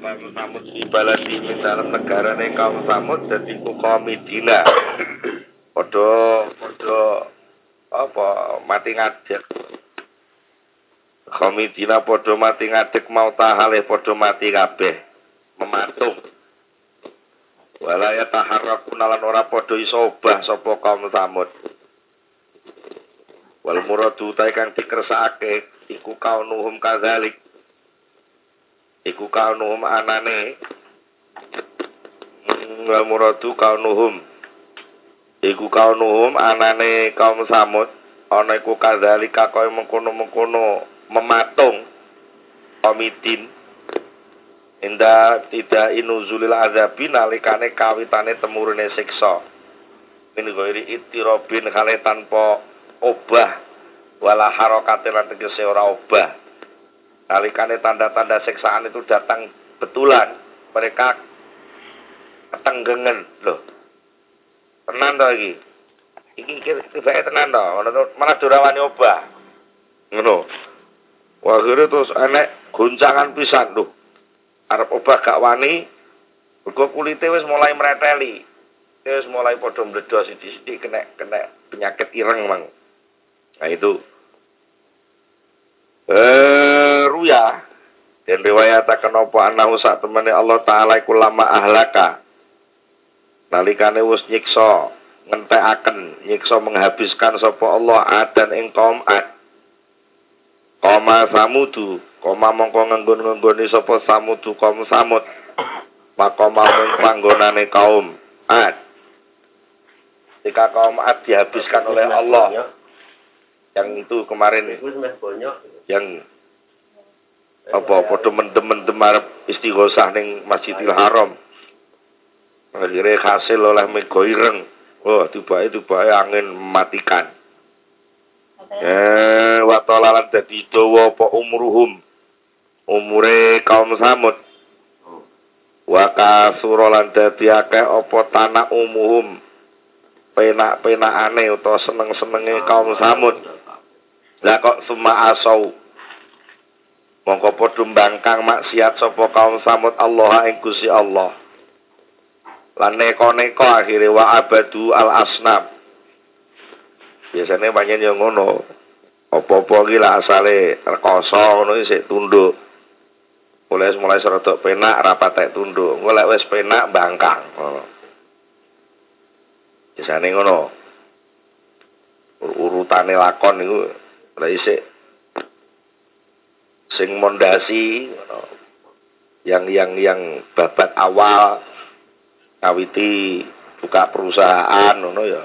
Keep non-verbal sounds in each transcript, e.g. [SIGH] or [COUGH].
kaum Samud di baladi ing dalam negarane kaum Samud dadi kaum Medina. [COUGHS] Padha padha apa mati ngadeg. Kaum padha mati ngadeg mau tahale padha mati kabeh. Mematung. Wala ya taharrakuna lan ora padha iso obah sapa kaum Samud. Wal muradu ta kang dikersakake iku kaunuhum kadzalik iku kaunuhum anane. Wal muradu kaunuhum. Iku kaunuhum anane kaum samud. Ana iku kadzalika kaya mengkono-mengkono mematung komidin Inda tidak inuzulil azabi nalikane kawitane temurune siksa. Ini goiri itirobin kale tanpa obah. Wala harokatin lan tegese ora obah nalikane tanda-tanda siksaan itu datang betulan mereka ketenggengen loh tenan to iki iki tibake tenan to malah durawani obah ngono Wakhirnya terus enek guncangan pisan tuh. Arab obah gak wani. Mergo kulite wis mulai mreteli. Wis mulai padha mledhos sithik-sithik kena kena penyakit ireng mang. Nah itu eh ruya dan riwayat akan apa? Anahu sak temene Allah taala iku lama ahlaka. Nalikane wis nyiksa ngentekaken nyiksa menghabiskan sapa Allah adan ing kaum ad Koma samudu, koma mongko ngenggon-ngenggoni sapa samudu kaum samud. Makoma mung panggonane kaum ad. Jika kaum ad dihabiskan oleh Allah, yang itu kemarin yang apa padha mendem-mendem arep istighosah ning Masjidil Haram. Akhirnya hasil oleh mego ireng. Oh, tiba tiba angin mematikan. Eh, wa talalan dadi dawa apa umruhum. Umure kaum Samud. Wa kasura lan dadi akeh apa tanah umuhum. Penak-penakane utawa seneng-senenge kaum Samud. Lah kok suma asau. Mongko padha mbangkang maksiat sapa kaum samud Allah ing Gusti Allah. Lan neko-neko akhire wa abadu al asnam. Biasanya banyak yang ngono. Apa-apa iki lah asale rekoso ngono isih tunduk. Mulai mulai serodok penak rapat tunduk. Mulai wis penak bangkang. Ngono. Biasane ngono. Urutane lakon niku Lah isik sing mondasi yang yang yang babat awal ngawiti buka perusahaan ngono ya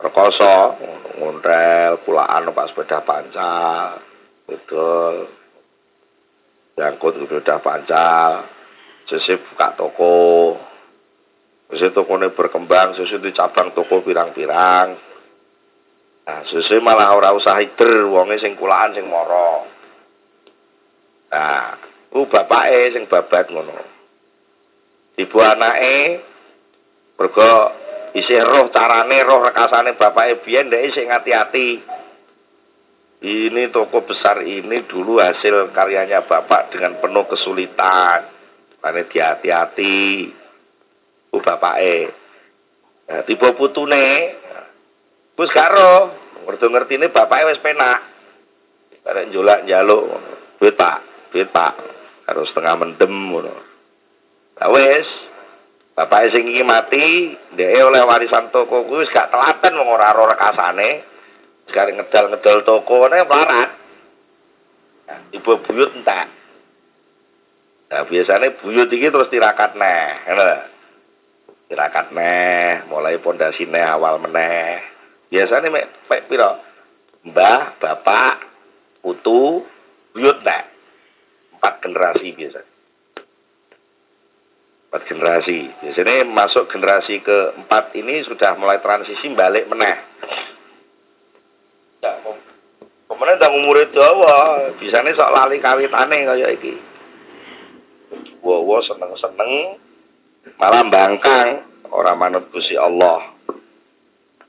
rekoso ngontrel pulaan pas sepeda pancal betul jangkut sepeda pancal sesip buka toko Sesuk tokone berkembang, sesuk di cabang toko pirang-pirang. Nah, susu malah ora usah hider wonge sing kulaan sing mara. Nah, ku bapake sing babat ngono. Ibu anake mergo isih roh carane roh rekasane bapake biyen ndek sing hati-hati. Ini toko besar ini dulu hasil karyanya bapak dengan penuh kesulitan. Mane hati-hati. Ku bapake. Nah, tiba putune Wis karo, ngerti ngertine bapake wis penak. Barek njolak njaluk, duit Pak, duit. Karo setengah mendem ngono. Lah wis, bapake sing iki mati, dhek oleh warisan toko kuwi wis gak telaten wong ora ora rekasane. Sekarang ngedal-ngedal toko ne melarat. Nah, ibu buyut entek. Nah, biasanya buyut iki terus tirakat neh, ngono. Tirakat neh, mulai pondasi neh awal meneh. Biasanya mek mek piro? Mbah, bapak, putu, buyut nek. Empat generasi biasa. Empat generasi. Biasanya masuk generasi keempat ini sudah mulai transisi balik meneh. Udah umur dawa, bisanya sok lali kawitane kaya iki. Wo-wo seneng-seneng malah bangkang orang manut Gusti Allah.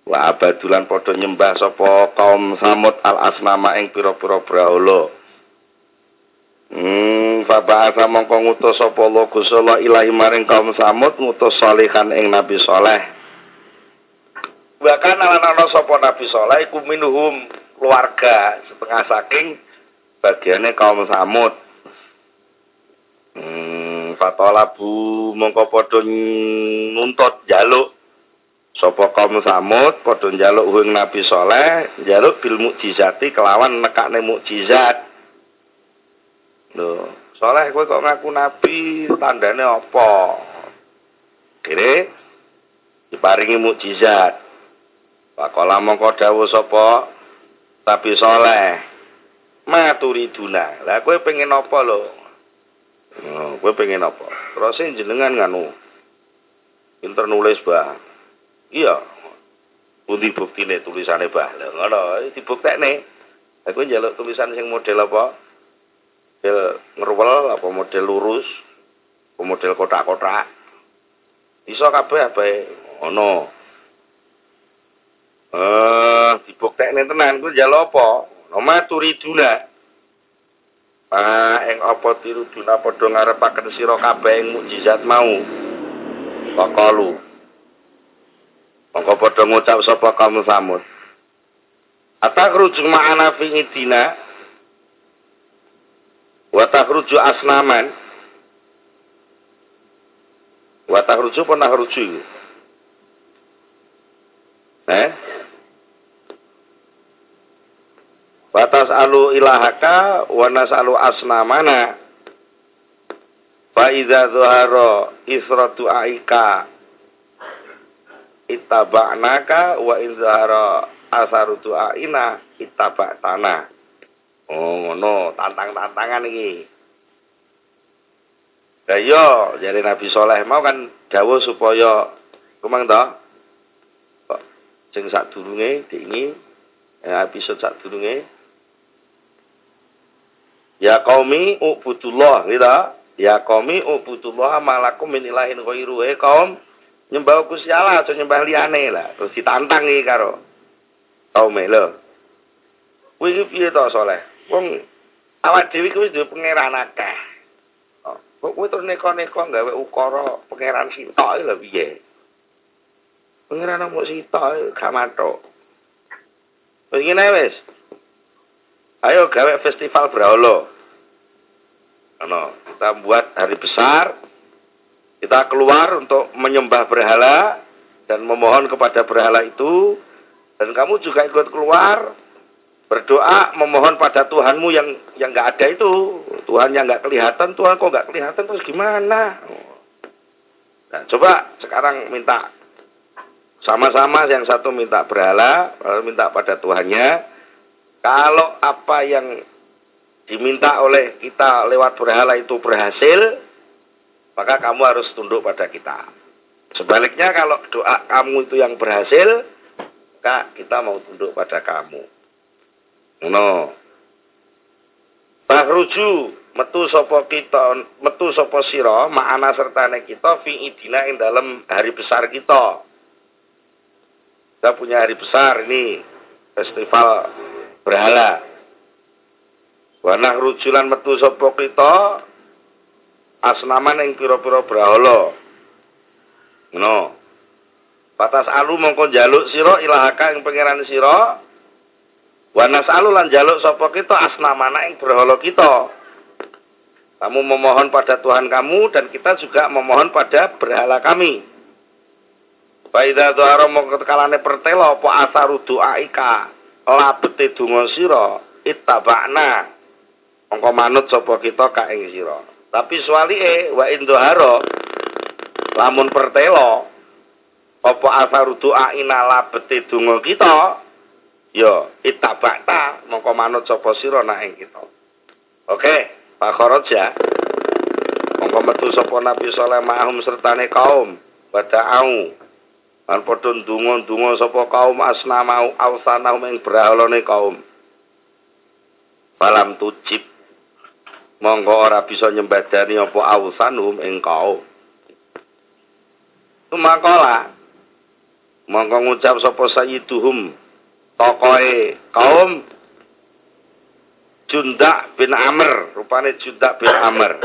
Wa abadulan padha nyembah sapa kaum Samud al asnama ing pira-pira. Hmm, Faba'atha mongko ngutus sapa Allah Gusti ilahi maring kaum Samud ngutus salihan ing Nabi Saleh. Bahkan ana sapa Nabi Saleh iku minuhum keluarga setengah saking bagiannya kaum Samud. Hmm, fatolabu mongko padha nuntut jaluk sapa kaum Samud padha njaluk ing Nabi Saleh, njaluk bil mukjizati kelawan nekakne mukjizat. Lho, soleh kowe kok ngaku nabi, tandane apa? Kire diparingi mukjizat. Pakola mongko dawuh sapa? Tapi soleh. Maturiduna. Lah kowe pengen apa lho? Oh, pengen apa? Terus jenengan nganu. Pinter nulis, Bah. Iya. Pundi buktine tulisane, Bah? Lha ngono, dibuktekne. Aku njaluk tulisan sing model apa? Model ngerwel apa model lurus apa model kotak-kotak iso kabeh abae ono eh dibuktekne tenan ku jalo apa nama turiduna Ah, ing apa tiruduna padha ngarepaken sira kabeh ing mukjizat mau. Pakalu. Mongko padha ngucap sapa kaum samud. Atakruju ma'ana fi idina wa takhruju asnaman. Wa takhruju apa nakhruju eh? Wa tas'alu ilahaka wa nas'alu asnamana. Fa idza zuhara isratu aika. Ittaba'naka wa in zahara asaru aina ittaba'tana Oh ngono, tantang-tantangan iki. Lah iya, jare Nabi Soleh mau kan dawuh supaya kumang to. Sing sadurunge dingi ya episode sadurunge Ya qaumi ubudullah gitu. Ya qaumi ubudullah malakum min ilahin ghairu e kaum nyembah Gusti Allah aja nyembah liyane lah. Terus ditantang iki karo kaum lho. Kuwi piye to Soleh? Wong awak dhewe kuwi duwe pangeran akeh. Oh, kok kowe terus neko-neko gawe ukara pangeran sitok lho piye? Pangeran mau sitok gak matuk. Wis ngene wis. Ayo gawe festival Braolo. Ano, kita buat hari besar. Kita keluar untuk menyembah berhala dan memohon kepada berhala itu dan kamu juga ikut keluar berdoa memohon pada Tuhanmu yang yang nggak ada itu. Tuhan yang nggak kelihatan Tuhan kok nggak kelihatan terus gimana? Nah, coba sekarang minta sama-sama yang satu minta berhala lalu minta pada Tuhannya. Kalau apa yang diminta oleh kita lewat berhala itu berhasil maka kamu harus tunduk pada kita. Sebaliknya kalau doa kamu itu yang berhasil maka kita mau tunduk pada kamu No. Bahruju metu sapa kita metu sapa sira ma'ana sertane kita fi idina ing dalam hari besar kita. Kita punya hari besar ini festival berhala. Wa nahrujulan metu sapa kita asnaman ing pira-pira berhala. No. Batas alu mongko jaluk sira ilahaka ing pangeran sira Wa nas'alu lan jaluk sapa kita asnamana ing berhala kita. Kamu memohon pada Tuhan kamu dan kita juga memohon pada berhala kami. Faida dhara mongko kalane pertelo apa asaru doaika labete donga sira ittaba'na. Mongko manut sapa kita ka ing. Tapi swalike wa indhara lamun pertelo apa asaru doaina labete donga kita ya itabakta mongko manut sapa sira nak ing kita. Oke Pak ya. Mongko metu sapa Nabi saleh ma'hum sertane kaum. Bada'au. Lan padha ndonga-ndonga sapa kaum asna mau awsanahum ing brahalane kaum. Falam tujib monggo ora bisa nyembadani apa awsanhum ing kaum. Tumakola mongko ngucap sapa sayyiduhum tokoe kaum Junda bin Amr, rupane Junda bin Amr.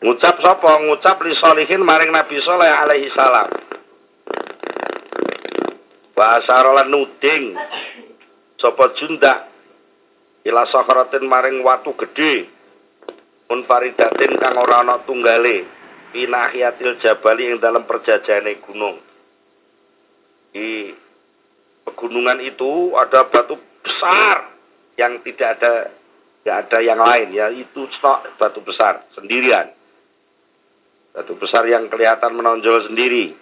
Ngucap sapa? Ngucap li solihin maring Nabi Saleh alaihi salam. Bahasa rolan nuding sapa Junda ila sakratin maring watu gedhe munfaridatin kang ora ana tunggale pinahiatil jabali ing dalam perjajane gunung. Di pegunungan itu ada batu besar yang tidak ada tidak ada yang lain ya itu batu besar sendirian. Batu besar yang kelihatan menonjol sendiri.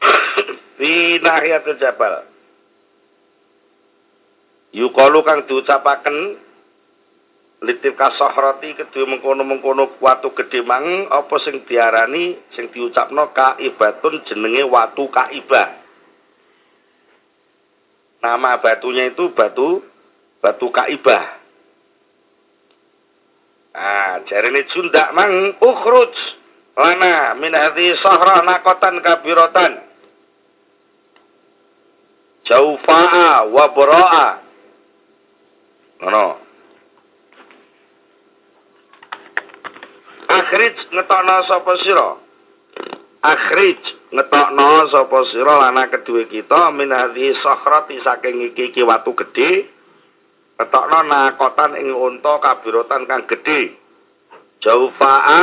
[COUGHS] Fi nahiyatul jabal. Yukalu kang diucapaken litif kasohrati kedua mengkono-mengkono watu gede mang apa sing diarani sing diucapno kaibatun jenenge watu kaibah. Nama batunya itu batu batu kaibah. Ah, jarene jundak mang ukhruj lana min hadhi sahra nakotan kabiratan. Jaufa'a wa bara'a. Ngono. Akhrij ngetokno sapa sira? Akhrij ngetokno sapa sira lana kedue kita min hadhi sahrati saking iki iki watu gedhe Ketokno nakotan ing unta kabirotan kang gedhe. Jaufa'a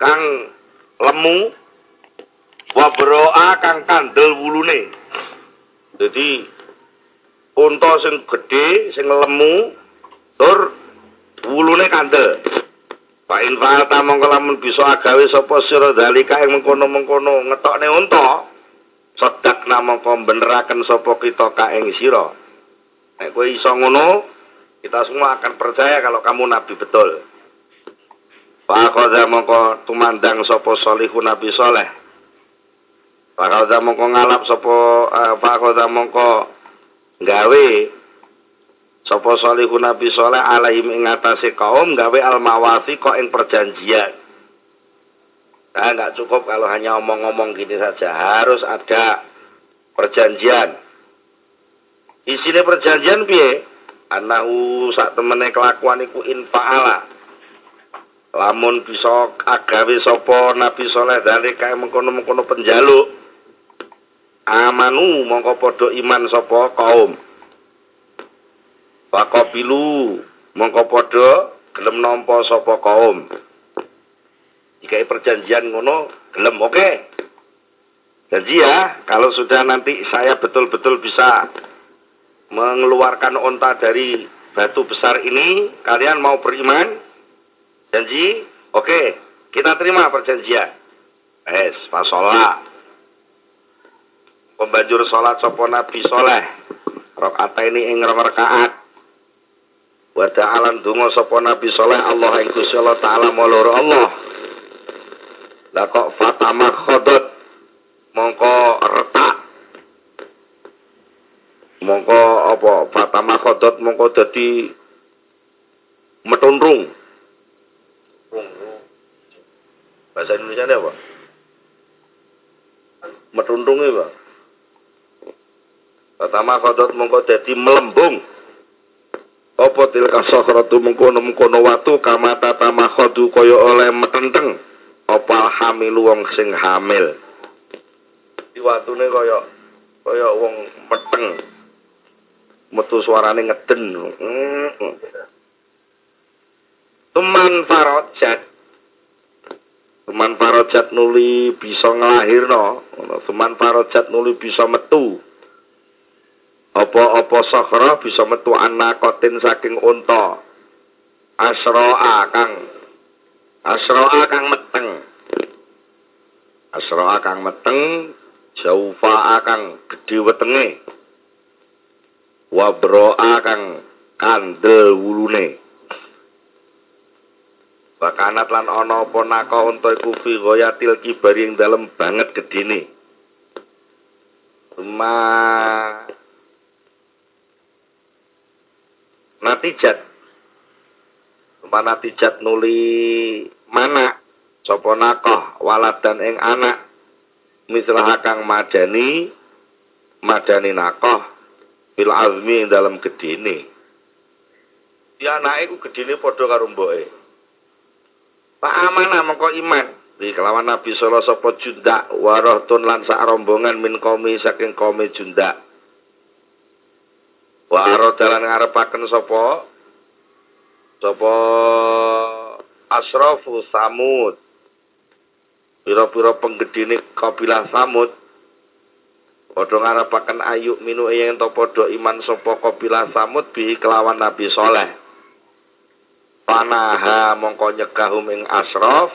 kang lemu wabroa kang kandel wulune. Jadi unta sing gedhe, sing lemu, tur wulune kandel. Pak Infal mongko lamun bisa agawe sapa sira dalika ing mengkono-mengkono ngetokne unta, sedak namangka beneraken sapa kita ka ing sira. Nek kowe iso ngono, kita semua akan percaya kalau kamu nabi betul. Fakoda mongko tumandang sapa solihun nabi soleh. Fakoda mongko ngalap sapa uh, fakoda mongko gawe sapa solihun nabi soleh alaihim ing atase kaum gawe almawasi kok ing perjanjian. Nah, nggak cukup kalau hanya omong-omong gini saja, harus ada perjanjian. Isine perjanjian piye? Anahu sak temene kelakuan iku infa'ala. Lamun bisa agawe sapa Nabi Saleh dari kae mengkono-mengkono penjaluk. Amanu mongko padha iman sapa kaum. Waqabilu mongko padha gelem nampa sapa kaum. Jika perjanjian ngono gelem oke. Okay. Janji ya, kalau sudah nanti saya betul-betul bisa mengeluarkan onta dari batu besar ini, kalian mau beriman? Janji? Oke, kita terima perjanjian. Es, fasolah. Pembajur sholat sopo nabi soleh. Rokaat ini ing rakaat. Wada alam dungo sopo nabi soleh Allah yang kusi Allah ta'ala molor Allah. Lah kok fatama khodot. Mongko retak mongko apa fatama khodot mongko dadi metunrung bahasa Indonesia ini apa metunrung apa fatama khodot mongko dadi melembung apa tilka sakhratu mengkono mengkono watu kamata tamakhodu kaya oleh metenteng apa hamilu wong sing hamil di watune kaya kaya wong meteng metu suarane ngeden. Teman farojat. Teman farojat nuli bisa nglahirno, teman farojat nuli bisa metu. Apa-apa sakhra bisa metu anakotin saking unta. Asroa kang Asroa kang meteng. Asroa kang meteng, jaufa kang gedhe wetenge. wabroa kang kandel wulune bakanat lan ana apa naka unta iku fi ghayatil kibar ing dalem banget gedene ma natijat ma natijat nuli mana sapa nakah waladan ing anak mislah kang madani madani nakah Bil azmi dalam gedene. Di anake ku gedene padha karo mboke. Pak amanah mengko iman. Di kelawan Nabi sallallahu sapa junda warohtun lan sak rombongan min komi saking komi junda. Wa dalan ngarepaken sapa sapa asrafu samud. Pira-pira penggedene kabilah samud Padha ngarepaken ayuk minu yen to padha iman sapa kabilah samud bi kelawan Nabi Saleh. Panaha mongko nyegahum ing asraf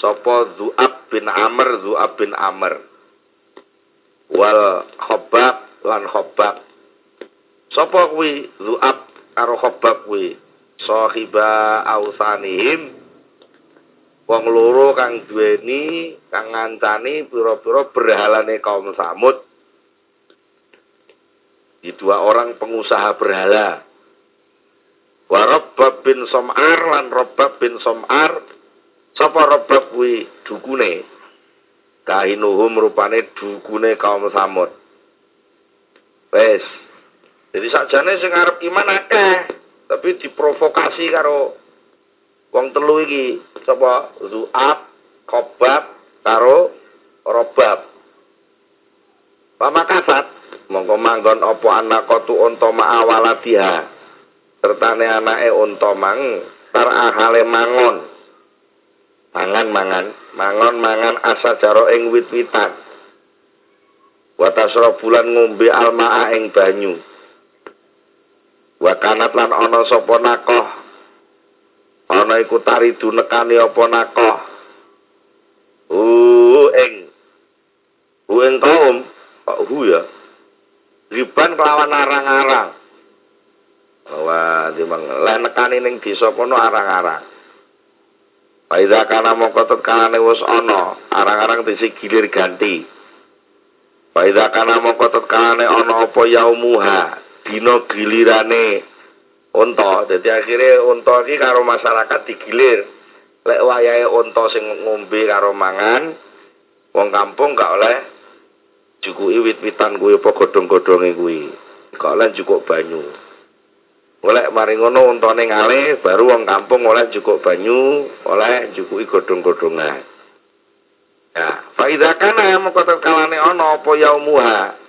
sapa Zu'ab bin Amr Zu'ab bin Amr wal Khabbab lan Khabbab sapa kuwi? Zu'ab karo Khabbab kuwi. Sahiba ausanihim wong loro kang duweni kang ngancani pira-pira berhalane kaum Samud. Di dua orang pengusaha berhala. Wa Rabbab bin Som'ar lan Rabbab bin Som'ar. Sapa Rabbab kuwi? Dukune. Kahinuhum rupane dukune kaum Samud. Wes. Jadi sakjane sing arep iman akeh, tapi diprovokasi karo wong telu iki. Sapa? Zu'ab, Khobab karo Robab. Pamakasat mongko manggon apa anak kotu unta ma'awalatiha sertane anake unta mang tar ahale mangon. Mangan mangan mangon mangan asa jaro ing wit-witan. Wa bulan ngombe almaa ing banyu wa kanat lan ana sapa nakoh? Ana iku taridu nekani apa nakoh? Uh ing hu ing kaum kok hu ya? Riban kelawan arang-arang. Bahwa dimang lek nekani ning desa kono arang-arang. Paida kana mongko tetkane wis ana arang-arang disi gilir ganti. Paida kana mongko tetkane ana apa yaumuha dina gilirane unta. Dadi akhire unta iki karo masyarakat digilir. Lek wayahe unta sing ngombe karo mangan wong kampung gak oleh jukuki wit-witan kuwi apa godhong-godhonge kuwi. Gak oleh cukup banyu. Oleh mari ngono untane ngale baru wong kampung oleh cukup banyu oleh jukuki godhong-godhongan. Ya faida kana moko kalane ana apa yaumuha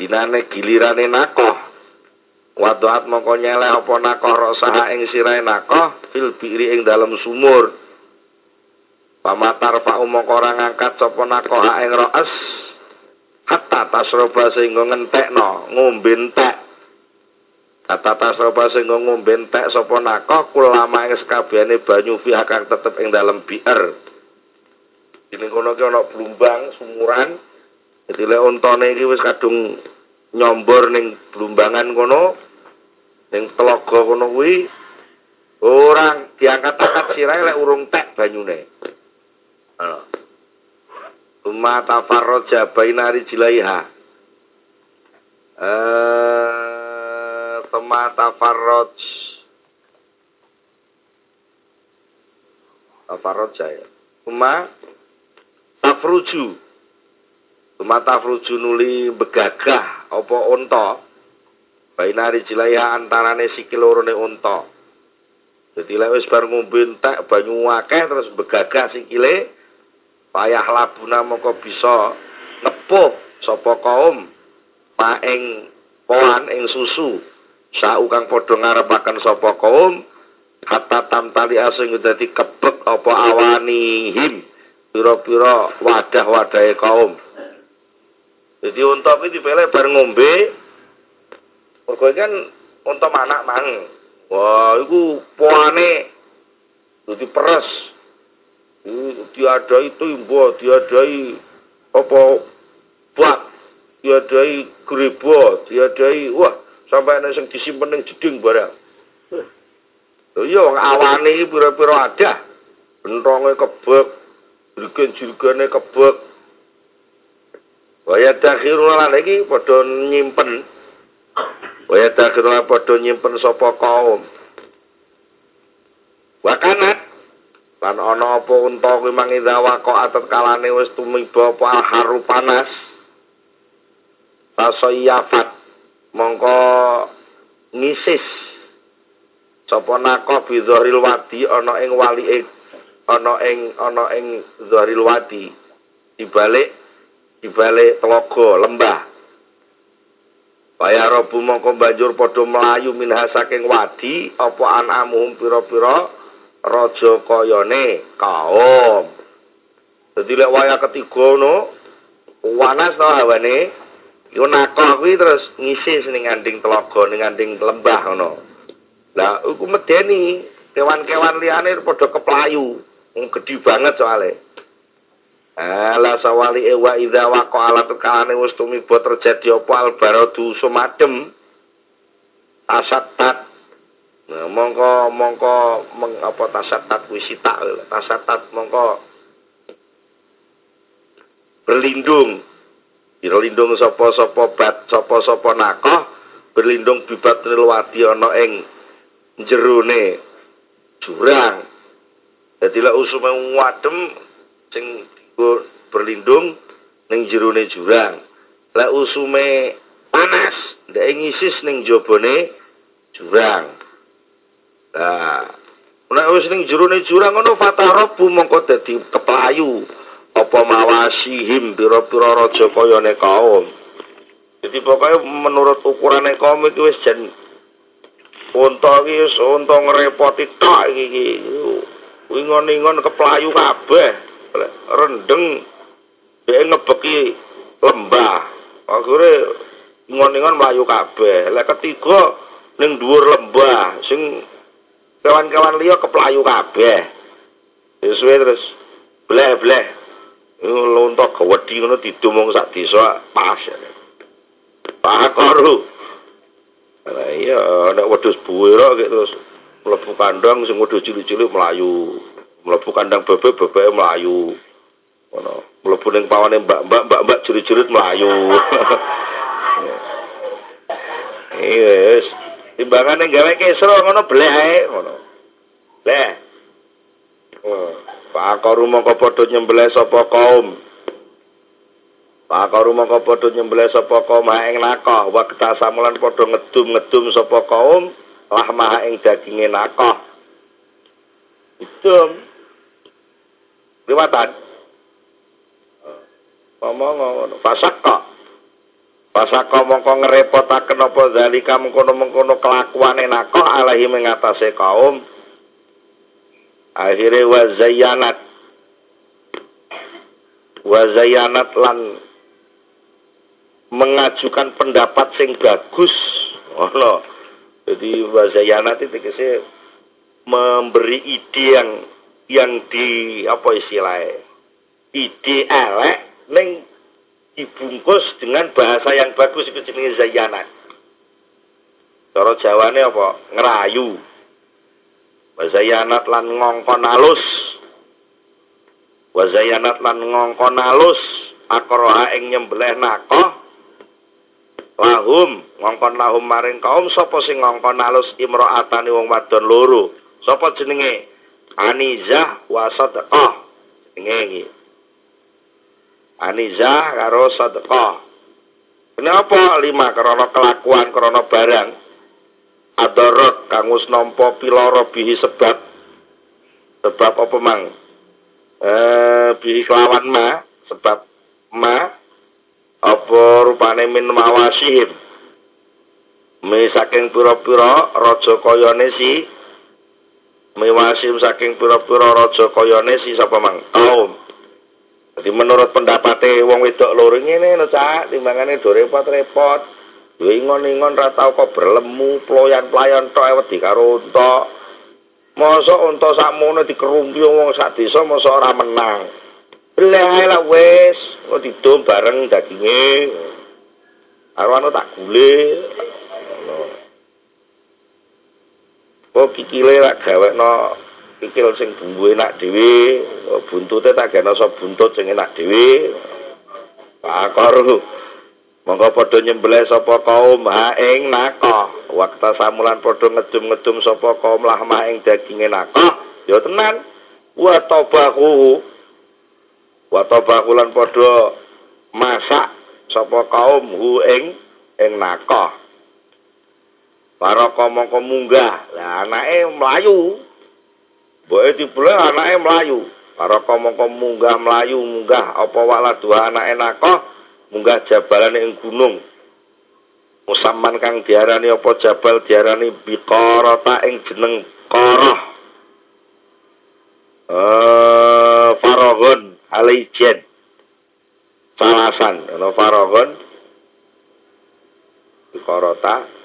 dinane gilirane nakoh waduat moko nyeleh apa nakoh rosaha ing sirahe nakoh fil biri ing dalam sumur pamatar pak moko ora ngangkat sapa nakoh ing roes hatta tasroba sehingga ngentekno ngombe entek Kata tasroba sing ngombe sapa nako kulama ing sekabehane banyu fi kang tetep ing dalem bier. Ini kono ana blumbang sumuran. Dadi lek ontone iki wis kadung nyombor ning blumbangan kono ning telaga kono kuwi orang diangkat-angkat sirahe lek urung tek banyune. Ana. Umma tafarraja bainari jilaiha. Eh Tuma tafarroj. Tafarroj ya. Tuma tafruju. Tuma tafruju nuli begagah apa unta. Bainari jilaya antarane sikil lorone unta. Jadi lek wis bar ngombe entek banyu akeh terus begagah sikile payah labuna mongko bisa nepuh sapa kaum maing poan ing susu Sau kang padha ngarepaken sapa kaum hatta tamtali asing dadi kebek apa awanihim pira-pira wadah-wadahe kaum. Jadi unta iki dipelek bar ngombe mergo kan unta manak mang. Wah, iku poane dadi peres. Diadai timbo, diadai apa bak, diadai grebo, diadai wah sampai ana sing disimpen ning jeding barang. Lho iya wong awane iki pira-pira adah. Bentonge kebek, jilgen-jilgene kebek. Waya dakhiru lan iki padha nyimpen. Waya dakhiru lan padha nyimpen sapa kaum. Wakanat lan ana apa unta kuwi mangidawa kok atet kalane wis tumiba apa haru panas. Tasayafat mongko ngisis sapa nakoh bidhoril wadi ana ing walike ana ing ana ing dhoril wadi dibalik dibalik telaga lembah Waya robu mongko banjur padha melayu minha saking wadi apa anamuhum pira-pira raja kayane kaum. Dadi lek waya ketiga no wanas to hawane iku nakoh kuwi terus ngisi ning nganding telaga ning nganding lembah ngono. Lah iku medeni kewan-kewan liyane padha keplayu. Gedhi banget soalnya. Ala sawali ewa idha wako ala tekalane wis tumiba terjadi apa albaradu sumadem tasatat nah, mongko mongko meng, apa tasatat wisita tasatat mongko berlindung. Berlindung sapa-sapa bat sapa-sapa nakoh berlindung bibat nilwadi ana ing jerone jurang. Dadi lek usume wadem sing berlindung ning jerone jurang. Lek usume panas, ndek ngisis ning jabone jurang. Nah, nek wis ning jerone jurang ngono fatarobu mongko dadi keplayu apa mawasihim pira-pira raja kayane kaum. Jadi pokoknya menurut ukurane kaum iki wis jen unta iki wis unta ngrepoti tok iki. Wingon-ingon keplayu kabeh. Rendeng. Dia ngebeki lembah. Akhirnya ngon-ngon melayu kabeh. Lek ketiga ning dhuwur lembah sing kawan-kawan liya keplayu kabeh. Sesuai terus. Bleh-bleh lontok gawedi ngono didumung sak desa pas. Pak Koru. Nah, iya, nek wedhus buwira terus mlebu kandang sing wedhus cilik-cilik melayu mlebu kandang bebek bebek melayu ngono. Mlebu ning pawane mbak-mbak mbak-mbak jerit-jerit melayu [LAUGHS] yes timbangane gawe kesro ngono bleh ae ngono. Bleh oh Pak Koru mongko padha nyembelih sapa kaum? Pak Koru mongko padha nyembelih sapa kaum? Ing nakoh wekta samulan padha ngedum-ngedum sapa kaum? Lah maha ing daginge nakoh Itu liwatan. Ngomong ngono fasakka fasakka mongko ngrepotaken apa zalika mengkono-mengkono kelakuane nakoh alahi mengatasi kaum. Akhirnya wazayyanat wazayyanat lan mengajukan pendapat sing bagus. Ngono. Jadi wazayyanat itu memberi ide yang yang di apa istilahnya ide elek neng dibungkus dengan bahasa yang bagus itu jenis zayanat cara jawane apa? Ngerayu. Wazayanat lan ngongkon alus. Wazayanat lan ngongkon alus. Akroha ing nyembelih nakoh lahum ngongkon lahum maring kaum. Sapa sing ngongkon alus imro'atani wong wadon loro? Jenenge anizah wa sadaqah iki anizah karo sadaqah kenapa lima? Karena kelakuan karena barang. Adarat kang wis nampa piloro bihi sebab. Sebab apa mang? Eh bihi kelawan ma. Sebab ma apa rupane min mawasihim? Me saking pira-pira raja kayane si mewasim saking pura-pura raja kayane si sapa mang? Kaum jadi menurut pendapate wong wedok loro ngene lho cak timbangane do repot-repot. Yo ingon-ingon ra tau kok berlemu ployan-playan tok wedi karo unta. Masa unta sakmono dikerumpi wong sak desa masa ora menang. Lha lah wis, kok didom bareng daginge. Arwane tak gule. Kok kikile lak gawekno kikil sing bumbu enak dhewe. Buntute tak gene so buntut sing enak dhewe. Pakor monggo padha nyembelih sapa kaum ha ing nakoh waktu samulan padha ngedum-ngedum sapa kaum lah ing daginge nakoh ya tenan. Wa tabahu wa tabahu lan padha masak sapa kaum hu ing ing nakoh Baraka mongko munggah. Lah anake mlayu. Mboke dibule anake mlayu. Baraka mongko munggah mlayu munggah apa wala dua anake nakoh munggah jabalan ing gunung. Musamman kang diarani apa jabal diarani biqarata ing jeneng Qarah. Eh Faragon Alijen. Salasan ana Faragon Biqarata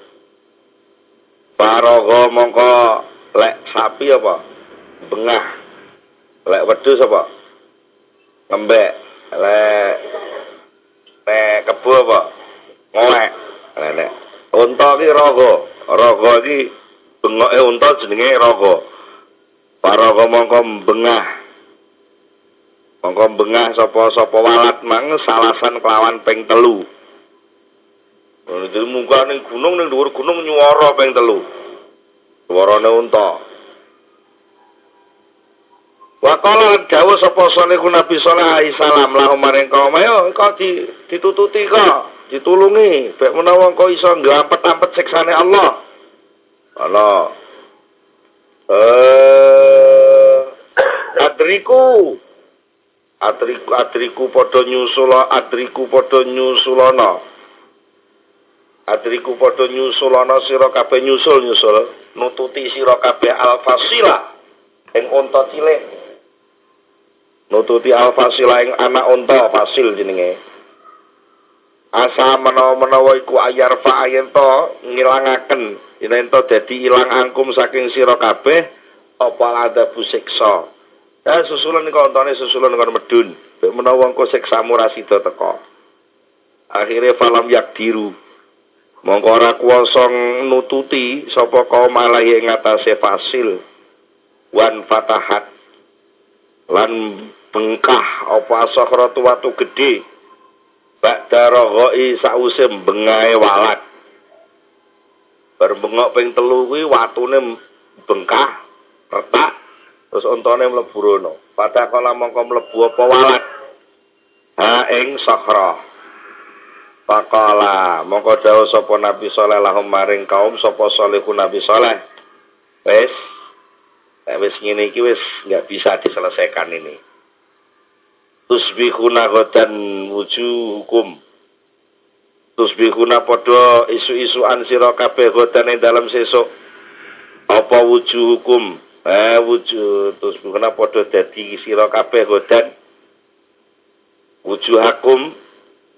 Paraga mongko lek sapi apa? Bengah. Lek wedhus apa? Ngembek. Lek nek kebu apa? Ngolek. Nek unta ki raga. Raga iki bengoke unta jenenge raga. Paraga mongko bengah. Mongko bengah sapa-sapa walat mang salasan kelawan ping telu. Jadi munggah ning gunung ning dhuwur gunung nyuwara ping telu. Suarane unta. Wa qala dawuh sapa salehun Nabi sallallahu alaihi wasallam lahum maring kaum ayo di, ditututi kok, ditulungi bek menawa kok iso nglampet-ampet siksane Allah. Allah. Eh adriku adriku adriku padha nyusul adriku padha nyusulana Adriku padha nyusulana sira kabeh nyusul-nyusul nututi sira kabeh alfasila ing unta cilik. Nututi alfasila ing anak unta fasil jenenge. Asa menawa-menawa iku ayar fa ayento ngilangaken yen dadi ilang angkum saking sira kabeh apa ada busiksa. Ya susulan kok ontane susulan kon medun. Menawa engko siksamu ra sida teko. Akhire falam yak diru. Mongko ora kuwasa nututi sapa kaum alahi ing atase fasil. Wan fatahat. Lan bengkah apa asakhratu watu gedhe ba'da roghoi sause bengae walat. Berbengok ping telu kuwi watune bengkah retak terus ontone mlebu rono. Padha kala mongko mlebu apa walat? Ha ing sakhra Pakala, mongko jauh sapa Nabi Saleh lahum maring kaum sapa salehun Nabi Saleh. Wes, nek wis ngene iki wis nggak bisa diselesaikan ini. Tusbihuna godan wuju hukum. Tusbihuna padha isu-isuan sira kabeh godan ing dalam sesuk. Apa wuju hukum? Eh wuju tusbihuna padha dadi sira kabeh godan. Wujuhakum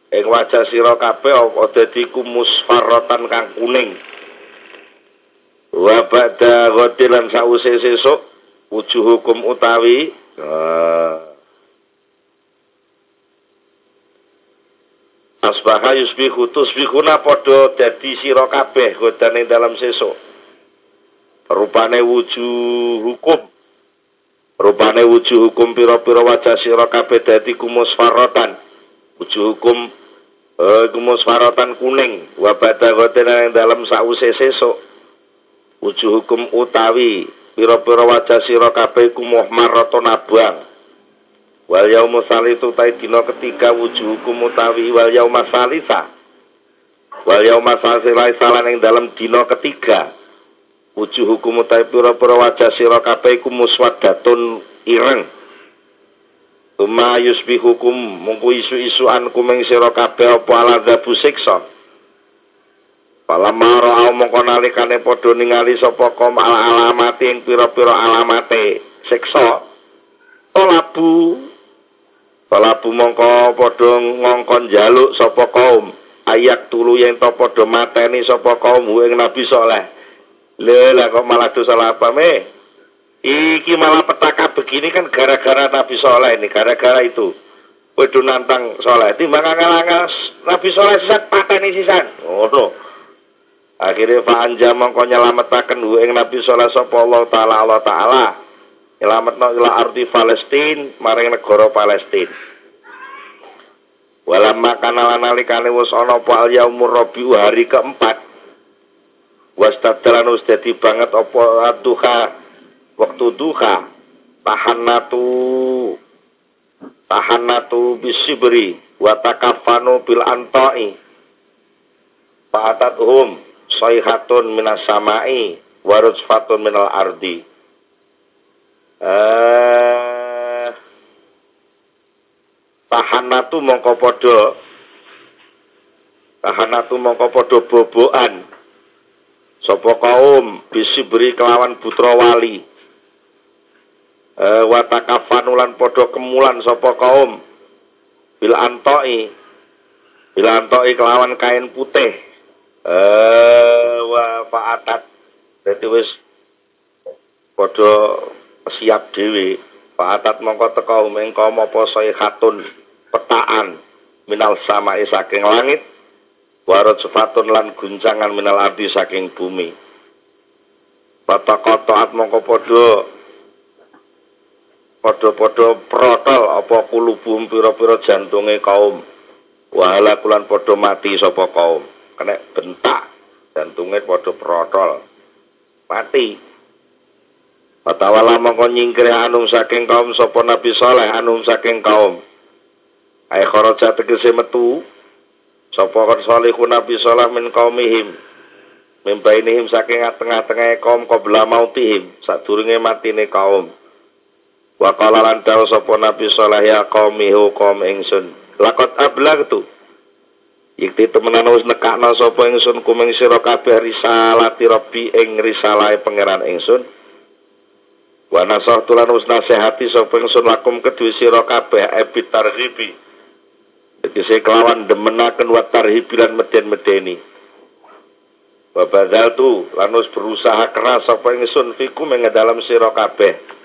ing wajah sira kabeh apa dadi kumus farrotan kang kuning? Wa ba'da ghadilan sause sesuk wujuhukum utawi uh, asbaha yusbihu tusbihuna padha dadi sira kabeh godane dalam sesuk. Rupane wujuhukum rupane wujuhukum pira-pira wajah sira kabeh dadi kumus farrotan wujuhukum Eh, gumus faratan kuning wa badaghatin yang dalam sause sesuk. Wujuh hukum utawi pira-pira wajah sira kabeh iku muhmaratun abang wal yaumul salisu tai dina ketiga utawi wal yaumul salisa. Wal yaumul salisa salan ing dalam dina ketiga. Wujuh hukum utawi pira-pira wajah sira kabeh iku muswaddatun ireng Tuma yusbi hukum mungku isu-isuan kumeng sira kabeh apa aladzabu siksa. Palamma ra'au mongko nalikane padha ningali sapa kaum alamate ing pira-pira alamate siksa. Olabu Palabu mongko padha ngongkon jaluk sapa kaum ayak tulu yen to padha mateni sapa kaum ing Nabi Saleh. Lha kok malah dosa apa meh? Iki malah petaka begini kan gara-gara Nabi Soleh ini, gara-gara itu. Waduh nantang Soleh. Timbang angel-angel Nabi Soleh sisat pateni sisan. Oh no. Akhirnya Fa'anja mongko nyelametaken ing Nabi Soleh sapa Allah taala Allah taala. Nyelametno ila ardi Palestin maring negara Palestin. Walamma kana nalikane wis ana apa yaumur rabiu hari keempat. Wastadalan wis dadi banget apa aduha waktu duha tahannatu tahannatu bisibri wa takafanu bil anta'i hum sayhatun minas samai warujfatun minal ardi. Eh tahanatu mongko padha tahanatu mongko padha bobokan sapa kaum bisibri kelawan putra wali eh watakafanulan padha kemulan sapa kaum? Bil antoi. Bil antoi kelawan kain putih. Eh wa fa'atat. Dadi wis padha siap dhewe. Fa'atat mongko teka umeng kaum apa sayhatun petaan minal samae saking langit warot sefatun lan guncangan minal ardi saking bumi. Bata kotoat mongko padha padha-padha protol apa kulubum pira-pira jantunge kaum. Wahala kulan padha mati sapa kaum. Kena bentak jantunge padha protol mati. Patawala mongko nyingkir anum saking kaum sapa Nabi Saleh anum saking kaum. Ai kharaja tegese metu sapa kon salihu Nabi Saleh min kaumihim mimbainihim saking tengah-tengah kaum qabla mautihim sadurunge matine kaum Wa qala lan dawu sapa Nabi sallallahu ya qaumi hukum ingsun. Lakot ablagtu. Yikti temenan wis nekakno sapa ingsun kumeng sira kabeh risalati rabbi ing risalahe pangeran ingsun. Wa nasahtu lan wis nasihati sapa ingsun lakum kedue sira kabeh ebit targhibi. Tegese kelawan demenaken wa tarhibi lan meden-medeni. Wa badaltu lan wis berusaha keras sapa ingsun fikum ing dalam sira kabeh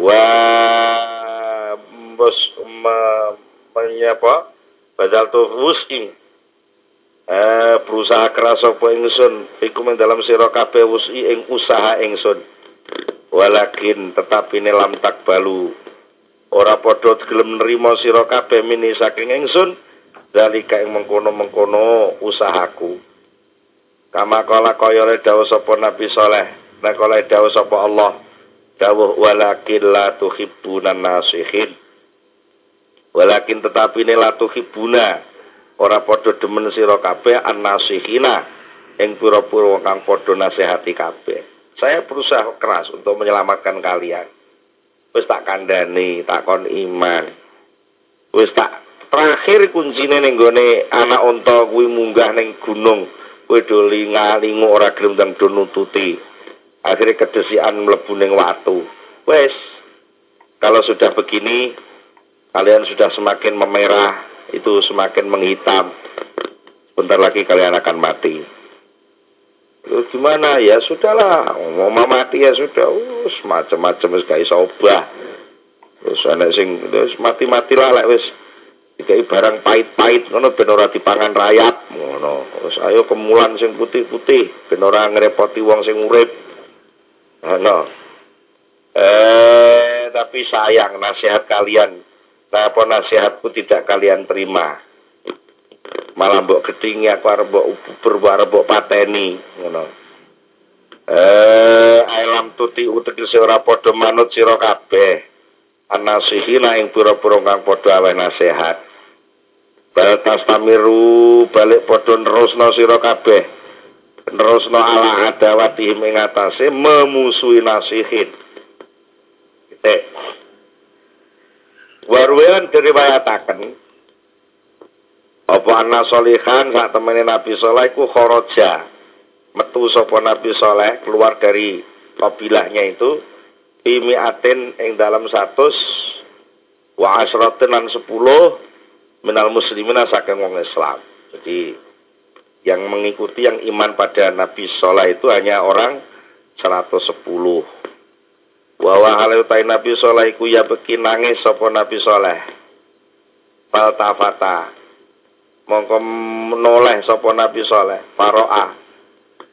wa bos menyapa badal tu wusim eh berusaha keras apa ingsun fikum dalam sira kabeh wusi ing usaha ingsun walakin tetapi lam tak balu. Ora padha gelem nrimo sira kabeh mini saking ingsun dalika ing mengkono-mengkono usahaku. Kama kala kaya dawuh sapa nabi saleh. Nek kala dawuh sapa Allah dawuh walakin la tuhibbuna nasihin. Walakin tetapi ne la tuhibbuna. Ora padha demen sira kabeh annasihina. Ing pura-pura kang padha nasihati kabeh. Saya berusaha keras untuk menyelamatkan kalian. Wis tak kandhani tak kon iman. Wis tak terakhir kuncine ning gone anak unta kuwi munggah ning gunung. Kowe do lingalingu ora gelem ndang do nututi akhirnya kedesian mlebu ning watu. Wes kalau sudah begini kalian sudah semakin memerah itu semakin menghitam. Bentar lagi kalian akan mati. Lu gimana? Ya sudahlah. Mau mati ya sudah. Us macam-macam wis gak obah terus ana sing terus mati-matilah lek wis barang pahit-pahit ngono ben ora dipangan rayap ngono. Terus ayo kemulan sing putih-putih ben ora ngrepoti wong sing urip No. Eh, tapi sayang nasihat kalian. Napa nasihatku tidak kalian terima? Malah mbok gedingi aku arep mbok arep mbok pateni, ngono. Eh, alam tuti utegese ora padha manut sira kabeh. Anasihina ing pura-pura kang padha aweh nasihat. Bal tamiru balik padha nerusno sira kabeh. Nerusno ala adawati ing atase memusuhi nasihin. Eh. Warwelan diriwayataken apa anna solihan saat temene Nabi Soleh ku khoroja metu sapa Nabi Soleh keluar dari kabilahnya itu imi aten ing dalam satu wa asratin lan sepuluh minal muslimina saking wong Islam jadi yang mengikuti yang iman pada Nabi Soleh itu hanya orang 110 bahwa hal utai Nabi Soleh iku ya beki nangis sopo Nabi Soleh. Faltafata. Mongko menoleh sopo Nabi Soleh. Faro'a.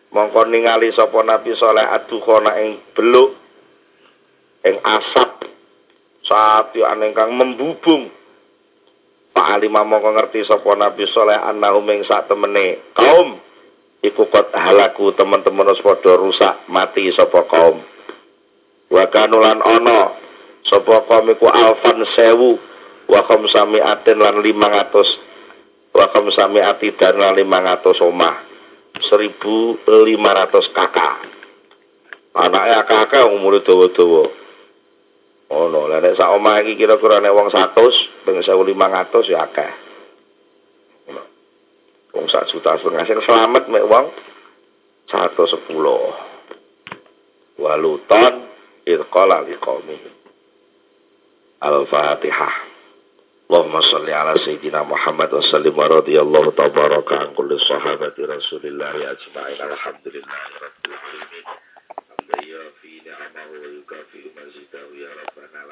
Mongko ningali sopo Nabi Soleh adukhona ing beluk. Ing asap. Saat yu kang membubung Pak Alimah mongko ngerti sapa Nabi Saleh annahum ing sak temene kaum iku kot halaku teman-teman wis padha rusak mati sapa kaum wa kanulan ana sapa kaum iku alfan sewu wa sami aten lan 500 wa sami ati dan lan 500 omah 1500 kakak. Anake akeh-akeh umure dawa-dawa. Ono, lha nek sak omah iki kira-kira nek wong 100 ping 1500 ya akeh. Wong sak juta setengah sing selamat mek wong 110. Waluton idqala liqaumi. Al-Fatihah. اللهم صل على سيدنا محمد وسلم ورضي الله تبارك عن كل صحابة رسول الله أجمعين الحمد لله رب العالمين